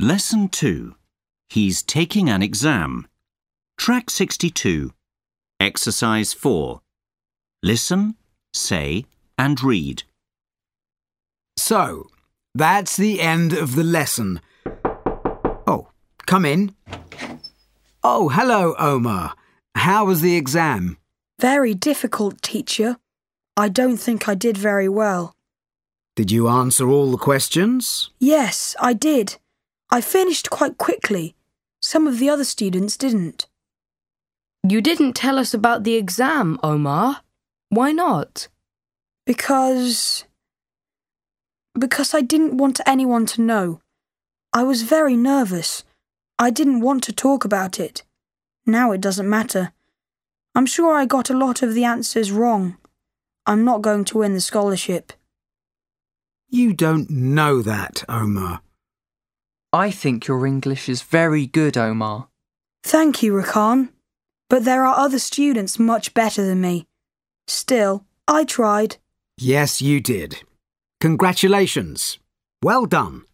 Lesson 2. He's taking an exam. Track 62. Exercise 4. Listen, say, and read. So, that's the end of the lesson. Oh, come in. Oh, hello, Omar. How was the exam? Very difficult, teacher. I don't think I did very well. Did you answer all the questions? Yes, I did. I finished quite quickly. Some of the other students didn't. You didn't tell us about the exam, Omar. Why not? Because. Because I didn't want anyone to know. I was very nervous. I didn't want to talk about it. Now it doesn't matter. I'm sure I got a lot of the answers wrong. I'm not going to win the scholarship. You don't know that, Omar. I think your English is very good, Omar. Thank you, Rakan. But there are other students much better than me. Still, I tried. Yes, you did. Congratulations. Well done.